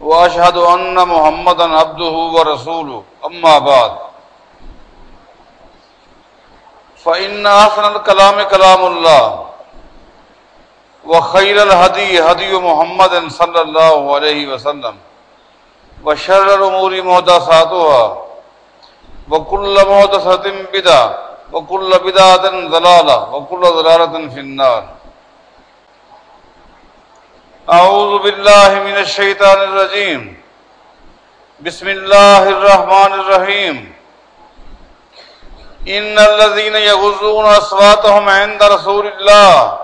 وأشهد أن محمدا عبده ورسوله. أما بعد. فإن أحسن الكلام كلام الله. وخير الهدي هدي محمد صلى الله عليه وسلم. وشر الأمور محدثاتها. وكل محدثة بدعة. وكل بدعة ضلالة. وكل ضلالة في النار. أعوذ بالله من الشيطان الرجيم بسم الله الرحمن الرحيم إن الذين يغزون أصواتهم عند رسول الله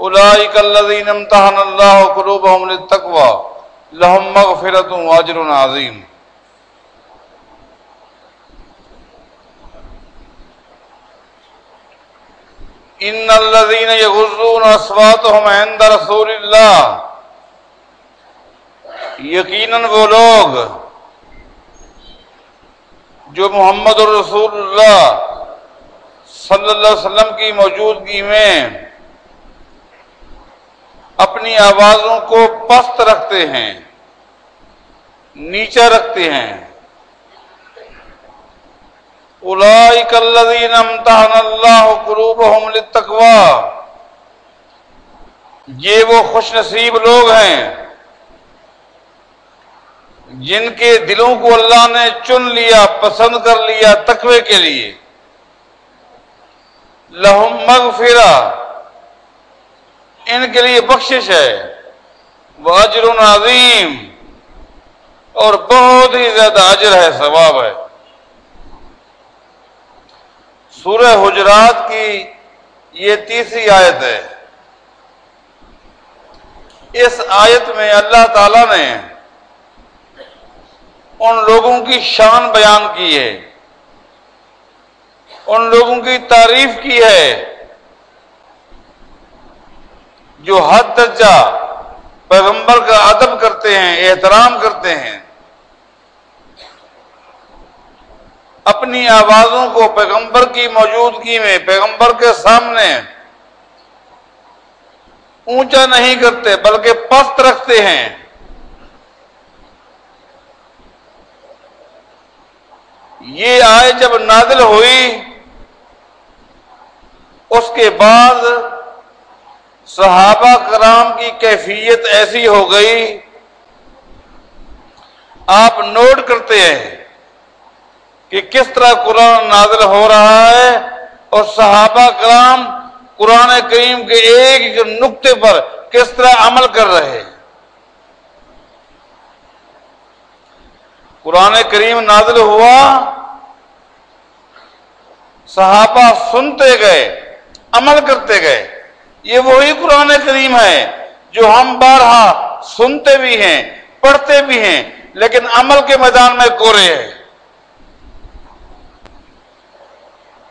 أولئك الذين امتحن الله قلوبهم للتقوى لهم مغفرة وأجر عظيم ان الذين يغضون اصواتهم عند رسول الله یقیناً وہ لوگ جو محمد الرسول اللہ صلی اللہ علیہ وسلم کی موجودگی میں اپنی آوازوں کو پست رکھتے ہیں، نیچا رکھتے ہیں۔ اولئک الذین امتحن اللہ قلوبہم للتقوی۔ یہ وہ خوش نصیب لوگ ہیں۔ جن کے دلوں کو اللہ نے چن لیا، پسند کر لیا تقوی کے لیے۔ لہم مغفرہ، ان کے لیے بخشش ہے۔ وہ اجر عظیم اور بہت ہی زیادہ اجر ہے، ثواب ہے۔ سورہ حجرات کی یہ تیسری آیت ہے۔ اس آیت میں اللہ تعالی نے ان لوگوں کی شان بیان کی ہے۔ ان لوگوں کی تعریف کی ہے۔ جو حد درجہ پیغمبر کا ادب کرتے ہیں، احترام کرتے ہیں۔ اپنی آوازوں کو پیغمبر کی موجودگی میں، پیغمبر کے سامنے اونچا نہیں کرتے، بلکہ پست رکھتے ہیں۔ یہ آئے جب نازل ہوئی، اس کے بعد صحابہ کرام کی کیفیت ایسی ہو گئی، آپ نوٹ کرتے ہیں کہ کس طرح قرآن نازل ہو رہا ہے اور صحابہ کرام قرآن کریم کے ایک نقطے پر کس طرح عمل کر رہے ہیں۔ قرآن کریم نازل ہوا، صحابہ سنتے گئے، عمل کرتے گئے۔ یہ وہی قرآن کریم ہے جو ہم بارہا سنتے بھی ہیں، پڑھتے بھی ہیں، لیکن عمل کے میدان میں کورے ہیں۔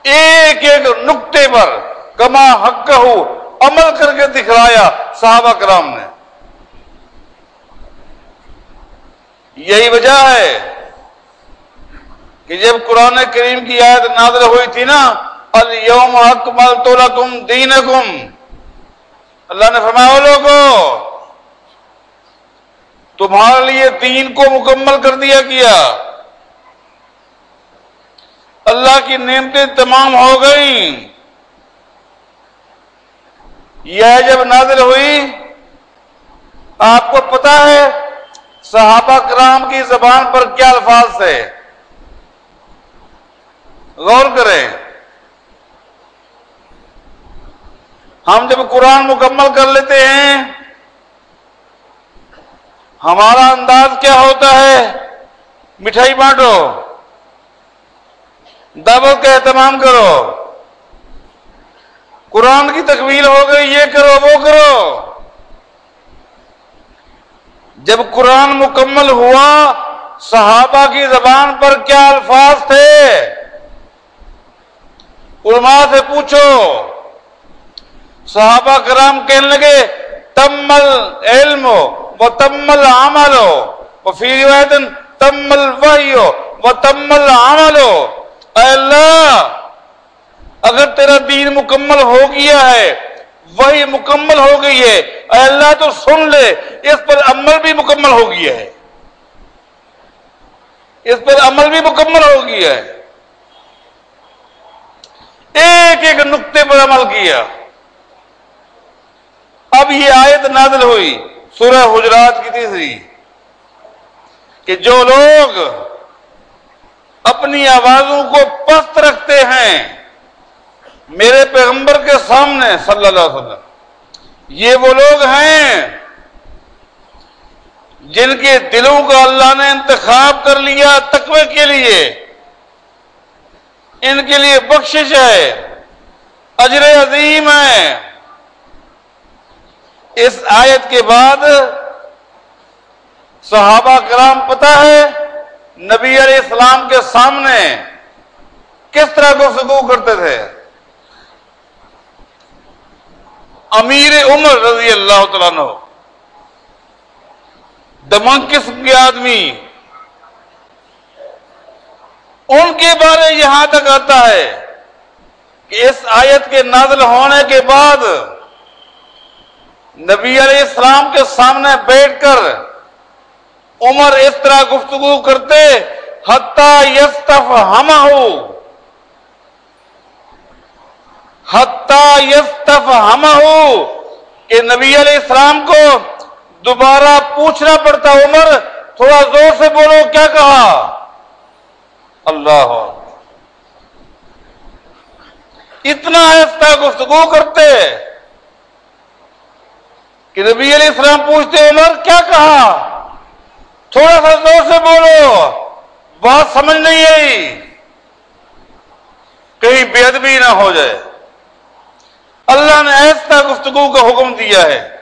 ایک ایک نقطے پر کما حق ہو عمل کر کے دکھلایا صحابہ کرام نے۔ یہی وجہ ہے کہ جب قرآن کریم کی آیت نازل ہوئی تھی نا الوم اکمل تو لکم دینکم اللہ نے فرمایا لوگوں تمہارے لیے دین کو مکمل کر دیا گیا۔ اللہ کی نعمتیں تمام ہو گئیں۔ یہ جب نازل ہوئی، آپ کو پتا ہے صحابہ کرام کی زبان پر کیا الفاظ تھے؟ غور کریں۔ ہم جب قرآن مکمل کر لیتے ہیں، ہمارا انداز کیا ہوتا ہے؟ مٹھائی بانٹو دعوت کا اہتمام کرو۔ قرآن کی تکمیل ہو گئی، یہ کرو، وہ کرو۔ جب قرآن مکمل ہوا، صحابہ کی زبان پر کیا الفاظ تھے؟ علماء سے پوچھو۔ صحابہ کرام کہنے لگے، تمل علم وہ تمل عمل ہو۔ وہ فی تمل وحی ہو، وہ تمل عمل ہو۔ اے اللہ، اگر تیرا دین مکمل ہو گیا ہے وہی مکمل ہو گئی ہے۔ اے اللہ تو سن لے، اس پر عمل بھی مکمل ہو گیا ہے۔ اس پر عمل بھی مکمل ہو گیا ہے۔ ایک ایک نقطے پر عمل کیا۔ اب یہ آیت نازل ہوئی، سورہ حجرات کی تیسری۔ کہ جو لوگ اپنی آوازوں کو پست رکھتے ہیں میرے پیغمبر کے سامنے صلی اللہ علیہ وسلم۔ یہ وہ لوگ ہیں جن کے دلوں کا اللہ نے انتخاب کر لیا تقوی کے لیے۔ ان کے لیے بخشش ہے، اجر عظیم ہے۔ اس آیت کے بعد صحابہ کرام پتہ ہے نبی علیہ السلام کے سامنے کس طرح گفتگو کرتے تھے۔ امیر عمر رضی اللہ تعالیٰ دمنگ قسم کے آدمی۔ ان کے بارے یہاں تک آتا ہے کہ اس آیت کے نازل ہونے کے بعد نبی علیہ السلام کے سامنے بیٹھ کر عمر اس طرح گفتگو کرتے، حتیٰ یستف ہم ہم ہو کہ نبی علیہ السلام کو دوبارہ پوچھنا پڑتا، عمر، تھوڑا زور سے بولو، کیا کہا؟ اللہ اتنا ایسا گفتگو کرتے کہ نبی علیہ السلام پوچھتے، عمر، کیا کہا؟ تھوڑا سا زور سے بولو، بات سمجھ نہیں آئی۔ کہیں بے ادبی نہ ہو جائے۔ اللہ نے ایسا گفتگو کا حکم دیا ہے۔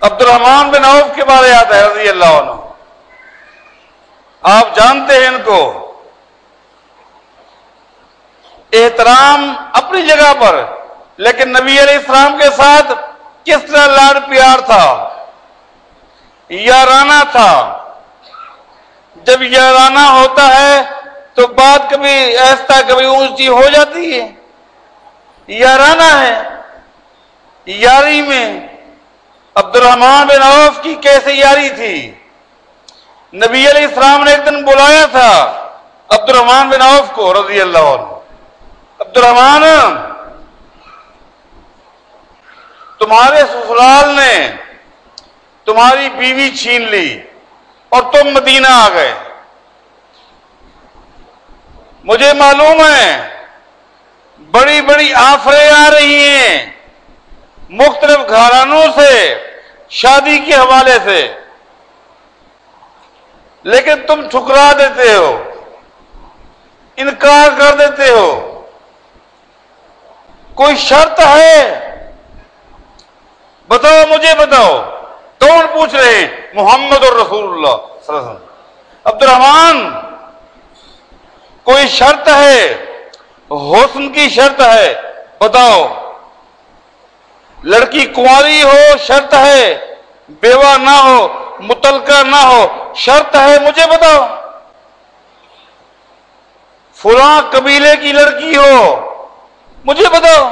عبد الرحمان بن عوف کے بارے آتا ہے، رضی اللہ عنہ۔ آپ جانتے ہیں ان کو۔ احترام اپنی جگہ پر، لیکن نبی علیہ السلام کے ساتھ کس طرح لاڈ پیار تھا؟ یارانہ تھا۔ جب یارانہ ہوتا ہے تو بات کبھی ایسا کبھی اونچی ہو جاتی ہے؟ یارانہ ہے، یاری میں عبد الرحمان بن عوف کی کیسے یاری تھی؟ نبی علیہ السلام نے ایک دن بلایا تھا عبد الرحمان بن عوف کو رضی اللہ عنہ۔ عبد الرحمان تمہارے سسرال نے تمہاری بیوی چھین لی اور تم مدینہ آ گئے۔ مجھے معلوم ہے، بڑی بڑی آفریں آ رہی ہیں، مختلف گھرانوں سے، شادی کے حوالے سے۔ لیکن تم ٹھکرا دیتے ہو، انکار کر دیتے ہو۔ کوئی شرط ہے؟ بتاؤ، مجھے بتاؤ۔ کون پوچھ رہے ہیں؟ محمد اور رسول اللہ صلی اللہ علیہ وسلم۔ عبد الرحمان کوئی شرط ہے؟ حسن کی شرط ہے، بتاؤ۔ لڑکی کنواری ہو، شرط ہے۔ بیوہ نہ ہو متلقہ نہ ہو، شرط ہے، مجھے بتاؤ۔ فلاں قبیلے کی لڑکی ہو، مجھے بتاؤ۔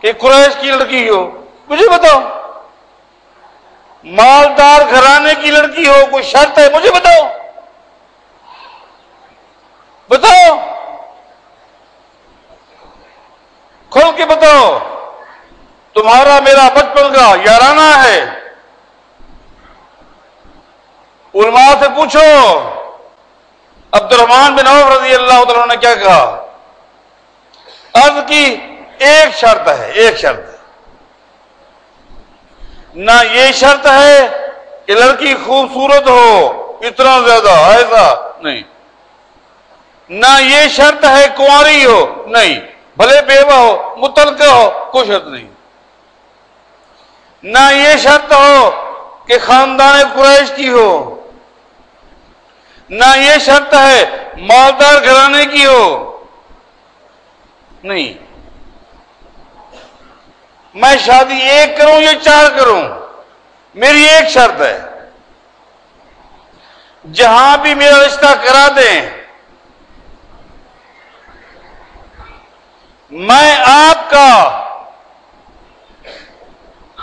کہ قریش کی لڑکی ہو، مجھے بتاؤ۔ مالدار گھرانے کی لڑکی ہو، کوئی شرط ہے، مجھے بتاؤ۔ بتاؤ۔ کھول کے بتاؤ۔ تمہارا میرا بچپن کا یارانہ ہے۔ علماء سے پوچھو۔ عبد الرحمان بن عوف رضی اللہ تعالیٰ نے کیا کہا؟ عرض کی ایک شرط ہے، ایک شرط نہ یہ شرط ہے کہ لڑکی خوبصورت ہو، اتنا زیادہ، ایسا نہیں۔ نہ یہ شرط ہے کنواری ہو، نہیں۔ بھلے بیوہ ہو متلقہ ہو، کوئی شرط نہیں۔ نہ یہ شرط ہو کہ خاندان قریش کی ہو۔ نہ یہ شرط ہے مالدار گھرانے کی ہو۔ نہیں۔ میں شادی ایک کروں یا چار کروں؟ میری ایک شرط ہے۔ جہاں بھی میرا رشتہ کرا دیں میں آپ کا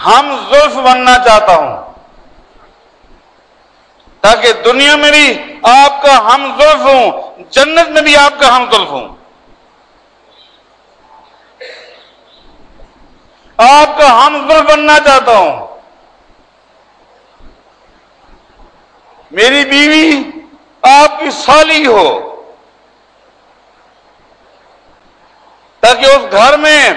ہم زلف بننا چاہتا ہوں۔ تاکہ دنیا میں بھی آپ کا ہم زلف ہوں، جنت میں بھی آپ کا ہم زلف ہوں۔ آپ کا ہم زلف بننا چاہتا ہوں۔ میری بیوی آپ کی سالی ہو۔ تاکہ اس گھر میں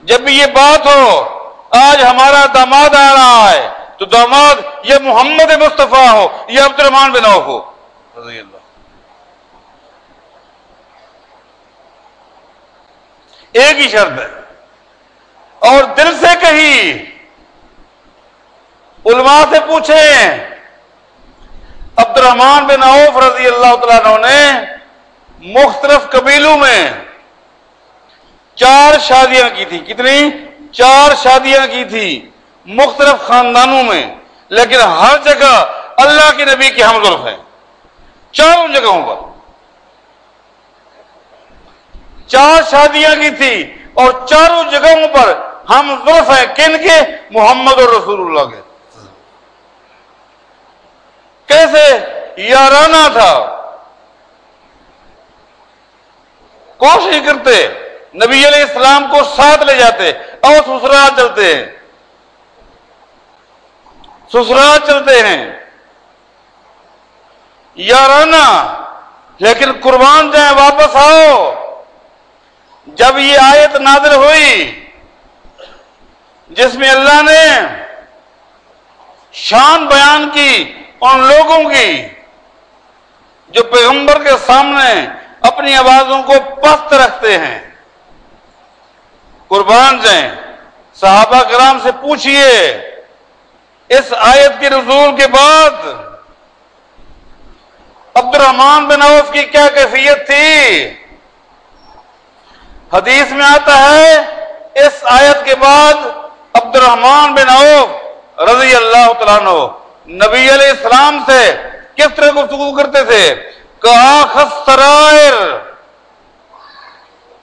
جب بھی یہ بات ہو، آج ہمارا داماد آ رہا ہے، تو داماد یہ محمد مصطفیٰ ہو، یہ عبد الرحمان بن ہو۔ رضی اللہ۔ ایک ہی شرط ہے۔ اور دل سے کہی، علماء سے پوچھیں، عبد الرحمان بن عوف رضی اللہ تعالیٰ نے مختلف قبیلوں میں چار شادیاں کی تھی۔ کتنی؟ چار شادیاں کی تھی۔ مختلف خاندانوں میں۔ لیکن ہر جگہ اللہ کے نبی کی ہم ضرف ہے چاروں جگہوں پر۔ چار شادیاں کی تھی اور چاروں جگہوں پر ہم ضرف ہیں۔ کن کے؟ محمد اور رسول اللہ کے۔ کیسے؟ یارانہ تھا۔ کوشش کرتے۔ نبی علیہ السلام کو ساتھ لے جاتے اور سسرال چلتے ہیں۔ سسرال چلتے ہیں۔ یارانہ، لیکن قربان جائیں، واپس آؤ۔ جب یہ آیت نادر ہوئی، جس میں اللہ نے شان بیان کی ان لوگوں کی، جو پیغمبر کے سامنے اپنی آوازوں کو پست رکھتے ہیں۔ قربان جائیں۔ صحابہ کرام سے پوچھئے، اس آیت کے رسول کے بعد عبد الرحمان بن عوف کی کیا کیفیت تھی؟ حدیث میں آتا ہے، اس آیت کے بعد عبد الرحمان بن عوف رضی اللہ تعالیٰ نبی علیہ السلام سے کس طرح گفتگو کرتے تھے؟ کہا سرائر۔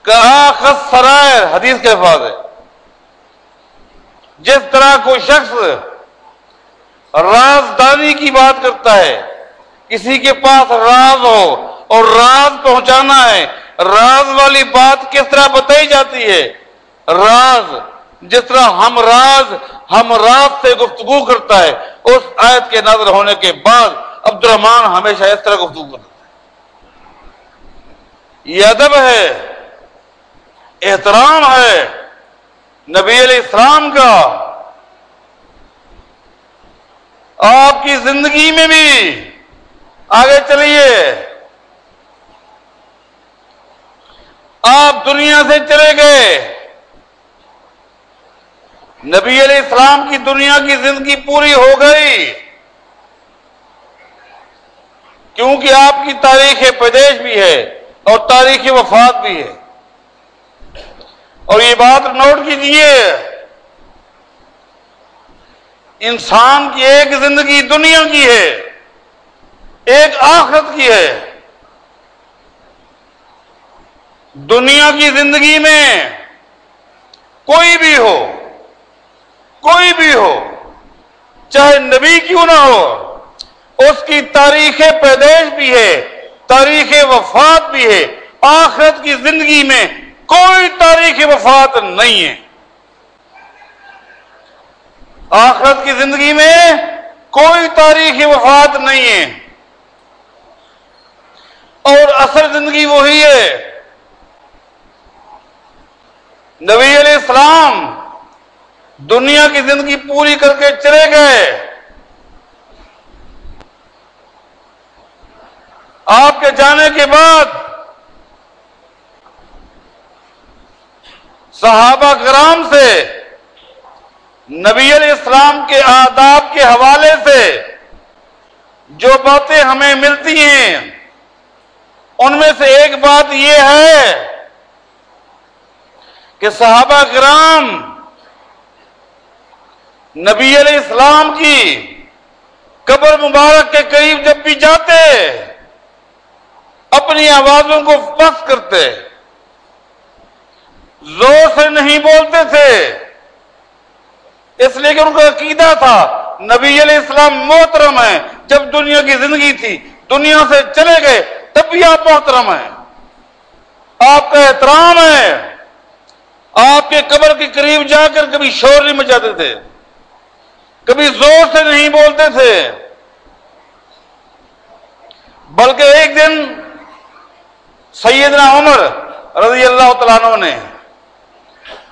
کہا سرائر حدیث کے الفاظ ہے جس طرح کوئی شخص رازدانی کی بات کرتا ہے، کسی کے پاس راز ہو اور راز پہنچانا ہے، راز والی بات کس طرح بتائی جاتی ہے؟ راز، جس طرح ہم راز ہم راز سے گفتگو کرتا ہے، اس آیت کے نظر ہونے کے بعد عبد الرحمان ہمیشہ اس طرح گفتگو کرتا ہے۔ یہ ادب ہے۔ احترام ہے نبی علیہ السلام کا۔ آپ کی زندگی میں بھی۔ آگے چلیے۔ آپ دنیا سے چلے گئے۔ نبی علیہ السلام کی دنیا کی زندگی پوری ہو گئی۔ کیونکہ آپ کی تاریخ پیدائش بھی ہے اور تاریخ وفات بھی ہے۔ اور یہ بات نوٹ کیجیے انسان کی ایک زندگی دنیا کی ہے، ایک آخرت کی ہے۔ دنیا کی زندگی میں کوئی بھی ہو، کوئی بھی ہو، چاہے نبی کیوں نہ ہو، اس کی تاریخ پیدائش بھی ہے، تاریخ وفات بھی ہے، آخرت کی زندگی میں کوئی تاریخ وفات نہیں ہے۔ آخرت کی زندگی میں کوئی تاریخ وفات نہیں ہے۔ اور اصل زندگی وہی ہے۔ نبی علیہ السلام دنیا کی زندگی پوری کر کے چلے گئے۔ آپ کے جانے کے بعد صحابہ کرام سے، نبی علیہ السلام کے آداب کے حوالے سے جو باتیں ہمیں ملتی ہیں، ان میں سے ایک بات یہ ہے کہ صحابہ کرام نبی علیہ السلام کی قبر مبارک کے قریب جب بھی جاتے، اپنی آوازوں کو پس کرتے۔ زور سے نہیں بولتے تھے۔ اس لیے کہ ان کا عقیدہ تھا، نبی علیہ السلام محترم ہے جب دنیا کی زندگی تھی، دنیا سے چلے گئے، تب بھی آپ محترم ہیں۔ آپ کا احترام ہے۔ آپ کے قبر کے قریب جا کر کبھی شور نہیں مچاتے تھے، کبھی زور سے نہیں بولتے تھے۔ بلکہ ایک دن سیدنا عمر رضی اللہ تعالیٰ نے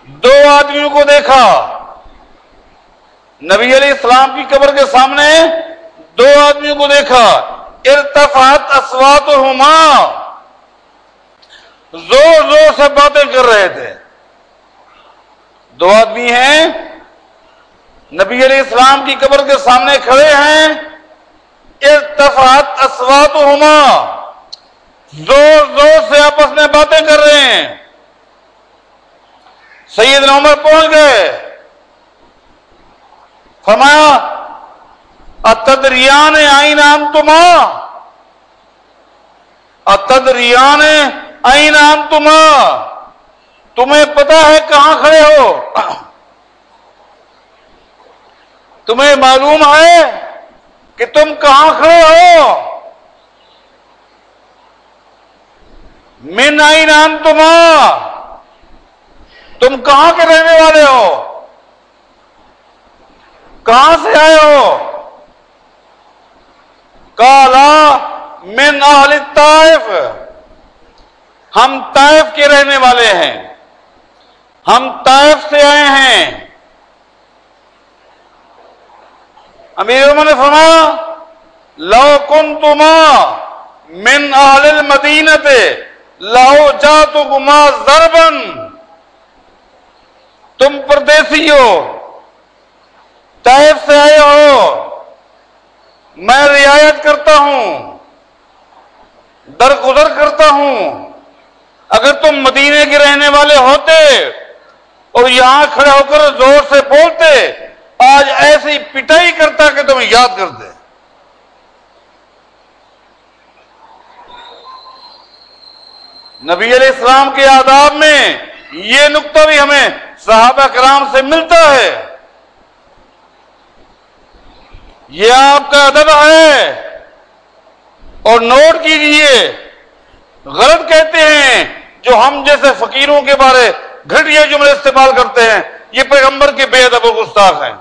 دو آدمیوں کو دیکھا۔ نبی علیہ السلام کی قبر کے سامنے دو آدمیوں کو دیکھا۔ ارتفاط اسوات ہوما زور زور سے باتیں کر رہے تھے۔ دو آدمی ہیں۔ نبی علیہ السلام کی قبر کے سامنے کھڑے ہیں۔ ارتفاط اسوات ہوما زور زور سے آپس میں باتیں کر رہے ہیں۔ سید عمر پہنچ گئے۔ فرمایا، اتدریان آئی نام تما؟ اتدریان آئی نام تما؟ تمہیں پتا ہے کہاں کھڑے ہو؟ تمہیں معلوم ہے کہ تم کہاں کھڑے ہو؟ من آئی نام تما؟ تم کہاں کے رہنے والے ہو؟ کہاں سے آئے ہو؟ کالا من اہل طائف، ہم طائف کے رہنے والے ہیں۔ ہم طائف سے آئے ہیں۔ امیر عمر نے فرمایا، لو کن تما من اہل المدینت لاؤ جا تو گما زربن تم پردیسی ہو طائف سے آئے ہو، میں رعایت کرتا ہوں، درگزر کرتا ہوں۔ اگر تم مدینے کے رہنے والے ہوتے اور یہاں کھڑے ہو کر زور سے بولتے، آج ایسی پٹائی کرتا کہ تمہیں یاد کرتے نبی علیہ السلام کے آداب میں یہ نقطہ بھی ہمیں صحابہ کرام سے ملتا ہے۔ یہ آپ کا ادب ہے۔ اور نوٹ کیجیے، غلط کہتے ہیں جو ہم جیسے فقیروں کے بارے گھٹیا جملے استعمال کرتے ہیں، یہ پیغمبر کے بے ادب و گستاخ ہیں۔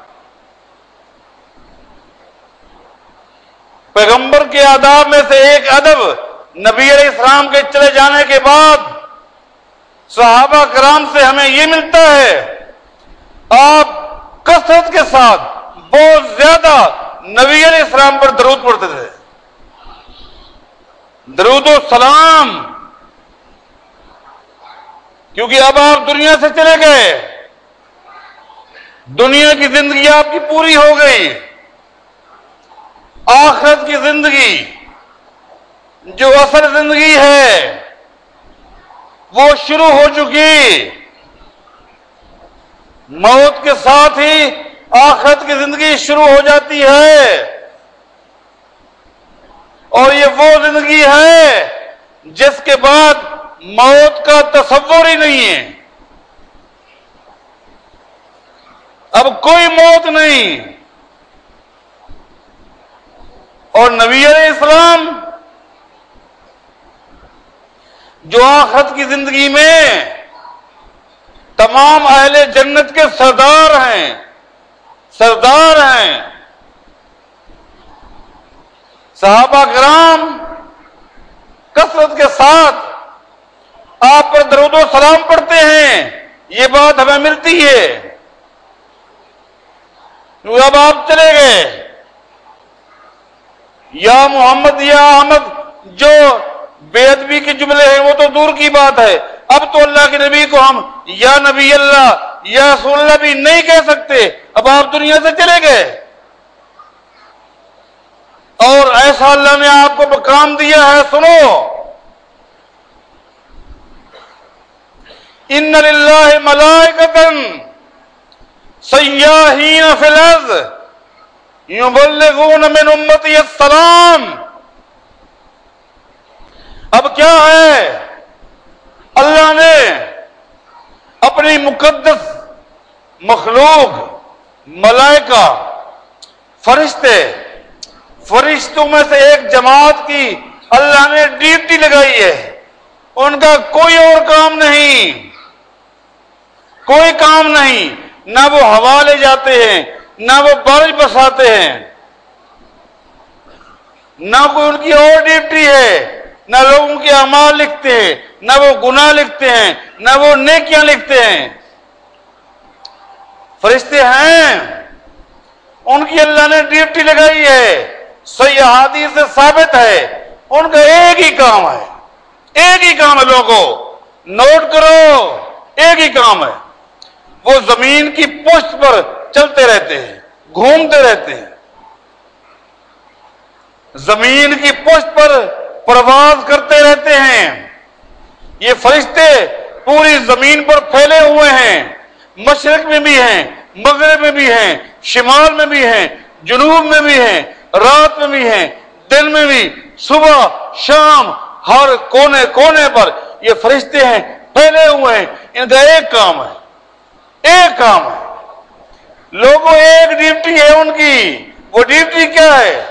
پیغمبر کے آداب میں سے ایک ادب نبی علیہ السلام کے چلے جانے کے بعد صحابہ کرام سے ہمیں یہ ملتا ہے، آپ کثرت کے ساتھ بہت زیادہ نبی علیہ السلام پر درود پڑھتے تھے۔ درود و سلام۔ کیونکہ اب آپ دنیا سے چلے گئے۔ دنیا کی زندگی آپ کی پوری ہو گئی۔ آخرت کی زندگی جو اصل زندگی ہے۔ وہ شروع ہو چکی۔ موت کے ساتھ ہی آخرت کی زندگی شروع ہو جاتی ہے۔ اور یہ وہ زندگی ہے جس کے بعد موت کا تصور ہی نہیں ہے۔ اب کوئی موت نہیں۔ اور نبی علیہ السلام جو آخرت کی زندگی میں تمام اہل جنت کے سردار ہیں سردار ہیں۔ صحابہ کرام کثرت کے ساتھ آپ پر درود و سلام پڑھتے ہیں، یہ بات ہمیں ملتی ہے۔ اب آپ چلے گئے۔ یا محمد، یا احمد، جو بے ادبی کے جملے ہیں، وہ تو دور کی بات ہے۔ اب تو اللہ کے نبی کو ہم یا نبی اللہ یا رسول اللہ بھی نہیں کہہ سکتے۔ اب آپ دنیا سے چلے گئے۔ اور ایسا اللہ نے آپ کو مقام دیا ہے، سنو۔ ان اللہ ملائکتن سیاحین فی الارض یبلغون من امتی السلام۔ اب کیا ہے؟ اللہ نے اپنی مقدس مخلوق، ملائکہ، فرشتے، فرشتوں میں سے ایک جماعت کی اللہ نے ڈیوٹی لگائی ہے۔ ان کا کوئی اور کام نہیں۔ کوئی کام نہیں۔ نہ وہ ہوا لے جاتے ہیں، نہ وہ بارش بساتے ہیں۔ نہ کوئی ان کی اور ڈیوٹی ہے۔ نہ لوگوں کے امال لکھتے ہیں، نہ وہ گناہ لکھتے ہیں، نہ وہ نیکیاں لکھتے ہیں۔ فرشتے ہیں، ان کی اللہ نے ڈیوٹی لگائی ہے، صحیح حادی سے ثابت ہے، ان کا ایک ہی کام ہے۔ ایک ہی کام ہے لوگوں، نوٹ کرو، ایک ہی کام ہے۔ وہ زمین کی پشت پر چلتے رہتے ہیں، گھومتے رہتے ہیں۔ زمین کی پشت پر پرواز کرتے رہتے ہیں۔ یہ فرشتے پوری زمین پر پھیلے ہوئے ہیں۔ مشرق میں بھی ہیں، مغرب میں بھی ہیں، شمال میں بھی ہیں، جنوب میں بھی ہیں، رات میں بھی ہیں، دن میں بھی، صبح، شام، ہر کونے کونے پر یہ فرشتے ہیں، پھیلے ہوئے ہیں۔ ان کا ایک کام ہے۔ ایک کام ہے۔ لوگوں، ایک ڈیوٹی ہے ان کی۔ وہ ڈیوٹی کیا ہے؟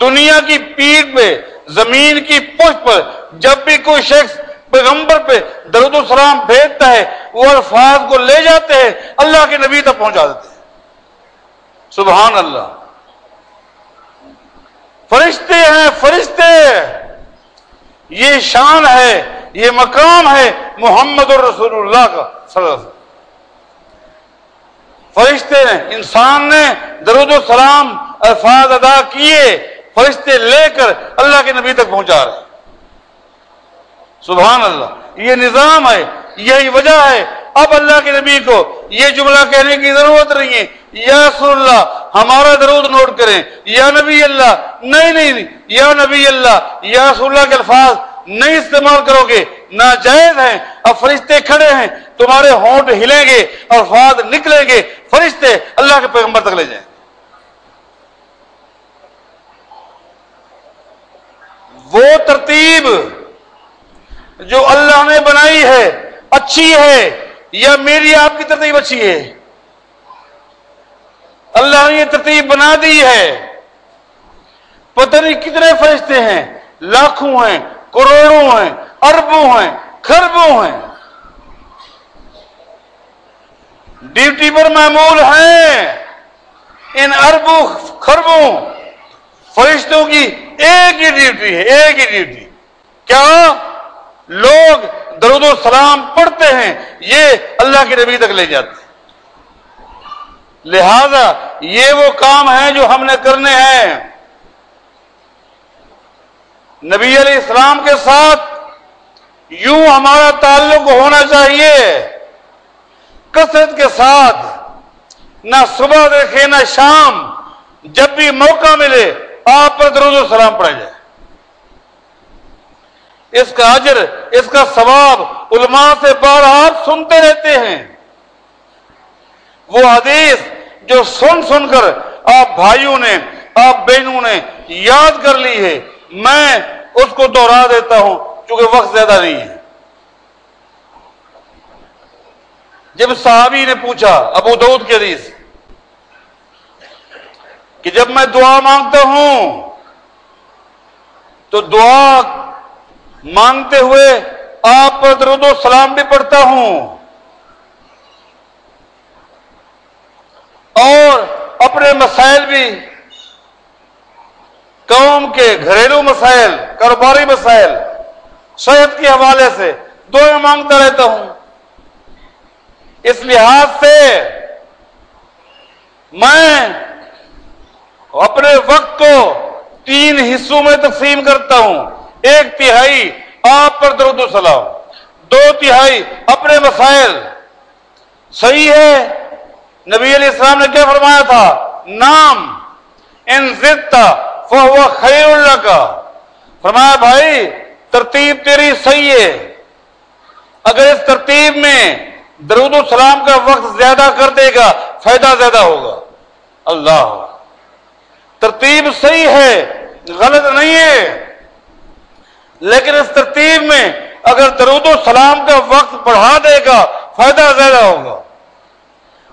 دنیا کی پیٹ پہ زمین کی پشت پر جب بھی کوئی شخص پیغمبر پہ درود السلام بھیجتا ہے، وہ الفاظ کو لے جاتے ہیں، اللہ کے نبی تک پہنچا دیتے ہیں۔ سبحان اللہ۔ فرشتے ہیں، فرشتے۔ یہ شان ہے، یہ مقام ہے محمد الرسول اللہ کا، صلی اللہ علیہ وسلم۔ فرشتے نے انسان نے درود السلام الفاظ ادا کیے۔ فرشتے لے کر اللہ کے نبی تک پہنچا رہے سبحان اللہ۔ یہ نظام ہے، یہی وجہ ہے۔ اب اللہ کے نبی کو یہ جملہ کہنے کی ضرورت نہیں ہے۔ یا رسول اللہ، ہمارا درود نوٹ کریں۔ یا نبی اللہ، نہیں نہیں یا نبی اللہ، یا رسول اللہ کے الفاظ نہیں استعمال کرو گے۔ ناجائز ہیں۔ اب فرشتے کھڑے ہیں۔ تمہارے ہونٹ ہلیں گے الفاظ نکلیں گے۔ فرشتے اللہ کے پیغمبر تک لے جائیں۔ وہ ترتیب جو اللہ نے بنائی ہے، اچھی ہے یا میری آپ کی ترتیب اچھی ہے؟ اللہ نے یہ ترتیب بنا دی ہے۔ پتہ نہیں کتنے فرشتے ہیں، لاکھوں ہیں، کروڑوں ہیں، اربوں ہیں خربوں ہیں۔ ڈیوٹی پر معمول ہیں۔ ان اربوں خربوں فرشتوں کی ایک ہی ڈیوٹی ہے، ایک ہی ڈیوٹی۔ کیا لوگ درود و سلام پڑھتے ہیں؟ یہ اللہ کے نبی تک لے جاتے ہیں۔ لہذا یہ وہ کام ہے جو ہم نے کرنے ہیں۔ نبی علیہ السلام کے ساتھ یوں ہمارا تعلق ہونا چاہیے۔ کثرت کے ساتھ، نہ صبح دیکھے، نہ شام۔ جب بھی موقع ملے آپ پر درود و سلام پڑھا جائے۔ اس کا اجر، اس کا ثواب علماء سے بار آپ سنتے رہتے ہیں۔ وہ حدیث جو سن سن کر آپ بھائیوں نے، آپ بہنوں نے یاد کر لی ہے، میں اس کو دوہرا دیتا ہوں کیونکہ وقت زیادہ نہیں ہے۔ جب صحابی نے پوچھا ابو دعود کے حدیث کہ جب میں دعا مانگتا ہوں، تو دعا مانگتے ہوئے آپ پر درود و سلام بھی پڑھتا ہوں۔ اور اپنے مسائل بھی، قوم کے گھریلو مسائل، کاروباری مسائل، صحت کے حوالے سے دعائیں مانگتا رہتا ہوں۔ اس لحاظ سے میں اپنے وقت کو تین حصوں میں تقسیم کرتا ہوں۔ ایک تہائی، آپ پر درود السلام دو تہائی، اپنے مسائل۔ صحیح ہے، نبی علیہ السلام نے کیا فرمایا تھا؟ نام۔ ان فہو خیر اللہ کا فرمایا، بھائی، ترتیب تیری صحیح ہے۔ اگر اس ترتیب میں درود السلام کا وقت زیادہ کر دے گا، فائدہ زیادہ ہوگا۔ اللہ۔ ترتیب صحیح ہے، غلط نہیں ہے۔ لیکن اس ترتیب میں اگر درود السلام کا وقت بڑھا دے گا، فائدہ زیادہ ہوگا۔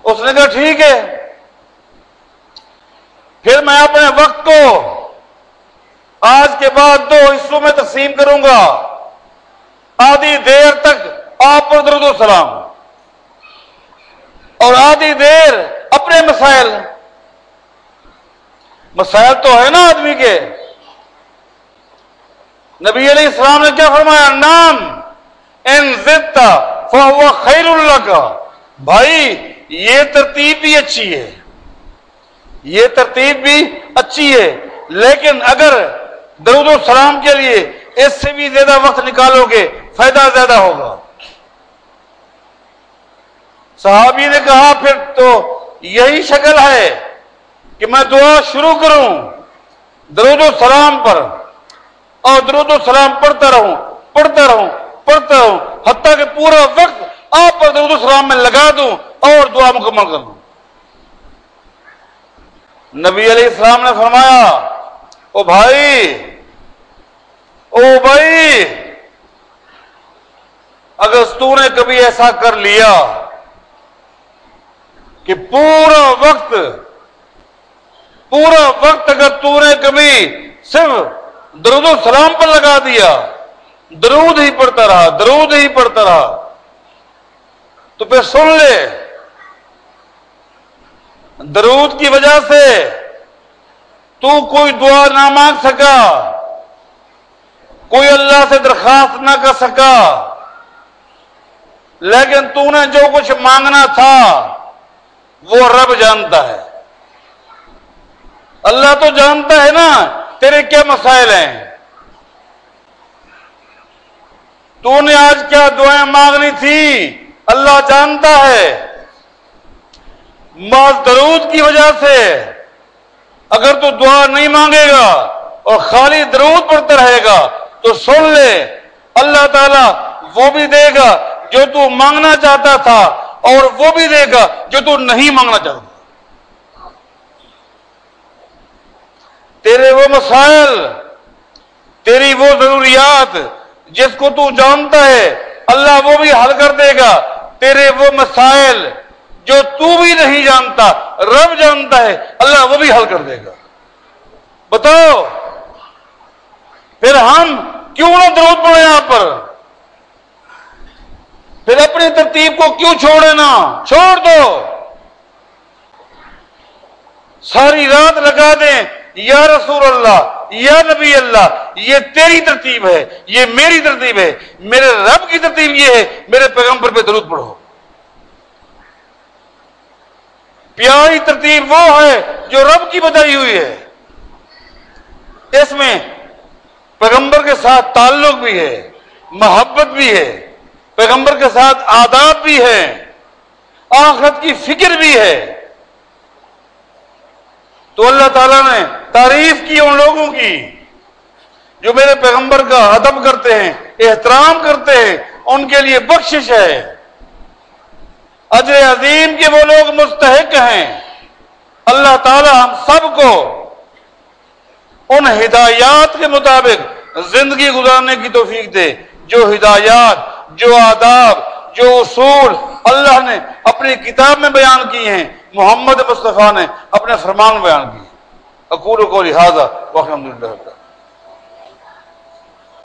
اس نے کہا، ٹھیک ہے۔ پھر میں اپنے وقت کو آج کے بعد دو حصوں میں تقسیم کروں گا۔ آدھی دیر تک آپ پر درود السلام اور آدھی دیر اپنے مسائل مسائل تو ہے نا آدمی کے۔ نبی علیہ السلام نے کیا فرمایا؟ نام ان زدتا فہو خیر اللہ کا بھائی، یہ ترتیب بھی اچھی ہے۔ یہ ترتیب بھی اچھی ہے۔ لیکن اگر درود السلام کے لیے اس سے بھی زیادہ وقت نکالو گے، فائدہ زیادہ ہوگا۔ صحابی نے کہا، پھر تو یہی شکل ہے۔ کہ میں دعا شروع کروں، درود السلام پر، اور درود السلام پڑھتا رہوں پڑھتا رہوں پڑھتا رہوں، حتیٰ کہ پورا وقت آپ پر درود السلام میں لگا دوں اور دعا مکمل کر دوں۔ نبی علیہ السلام نے فرمایا، او بھائی او بھائی، اگر تو نے کبھی ایسا کر لیا کہ پورا وقت پورا وقت اگر تو نے کبھی صرف درود السلام پر لگا دیا، درود ہی پڑھتا رہا، درود ہی پڑھتا رہا، تو پھر سن لے، درود کی وجہ سے تو کوئی دعا نہ مانگ سکا، کوئی اللہ سے درخواست نہ کر سکا، لیکن تو نے جو کچھ مانگنا تھا، وہ رب جانتا ہے۔ اللہ تو جانتا ہے نا تیرے کیا مسائل ہیں؟ تو نے آج کیا دعائیں مانگنی تھی؟ اللہ جانتا ہے۔ ماس درود کی وجہ سے اگر تو دعا نہیں مانگے گا اور خالی درود پڑھتا رہے گا تو سن لے۔ اللہ تعالی وہ بھی دے گا جو تو مانگنا چاہتا تھا اور وہ بھی دے گا جو تو نہیں مانگنا چاہتا۔ تیرے وہ مسائل، تیری وہ ضروریات جس کو تو جانتا ہے، اللہ وہ بھی حل کر دے گا۔ تیرے وہ مسائل جو تو بھی نہیں جانتا، رب جانتا ہے، اللہ وہ بھی حل کر دے گا۔ بتاؤ، پھر ہم کیوں نہ درود پڑے یہاں پر؟ پھر اپنی ترتیب کو کیوں چھوڑے نا چھوڑ دو۔ ساری رات لگا دیں۔ یا رسول اللہ، یا نبی اللہ، یہ تیری ترتیب ہے، یہ میری ترتیب ہے، میرے رب کی ترتیب یہ ہے، میرے پیغمبر پہ درود پڑھو۔ پیاری ترتیب وہ ہے جو رب کی بتائی ہوئی ہے۔ اس میں پیغمبر کے ساتھ تعلق بھی ہے، محبت بھی ہے، پیغمبر کے ساتھ آداب بھی ہے، آخرت کی فکر بھی ہے۔ تو اللہ تعالیٰ نے تعریف کی ان لوگوں کی جو میرے پیغمبر کا ادب کرتے ہیں، احترام کرتے ہیں، ان کے لیے بخشش ہے۔ اجر عظیم کے وہ لوگ مستحق ہیں۔ اللہ تعالی ہم سب کو ان ہدایات کے مطابق زندگی گزارنے کی توفیق دے۔ جو ہدایات، جو آداب، جو اصول اللہ نے اپنی کتاب میں بیان کی ہیں محمد مصطفیٰ نے اپنے فرمان بیان کیے۔ اکور کو لہٰذا الحمد للہ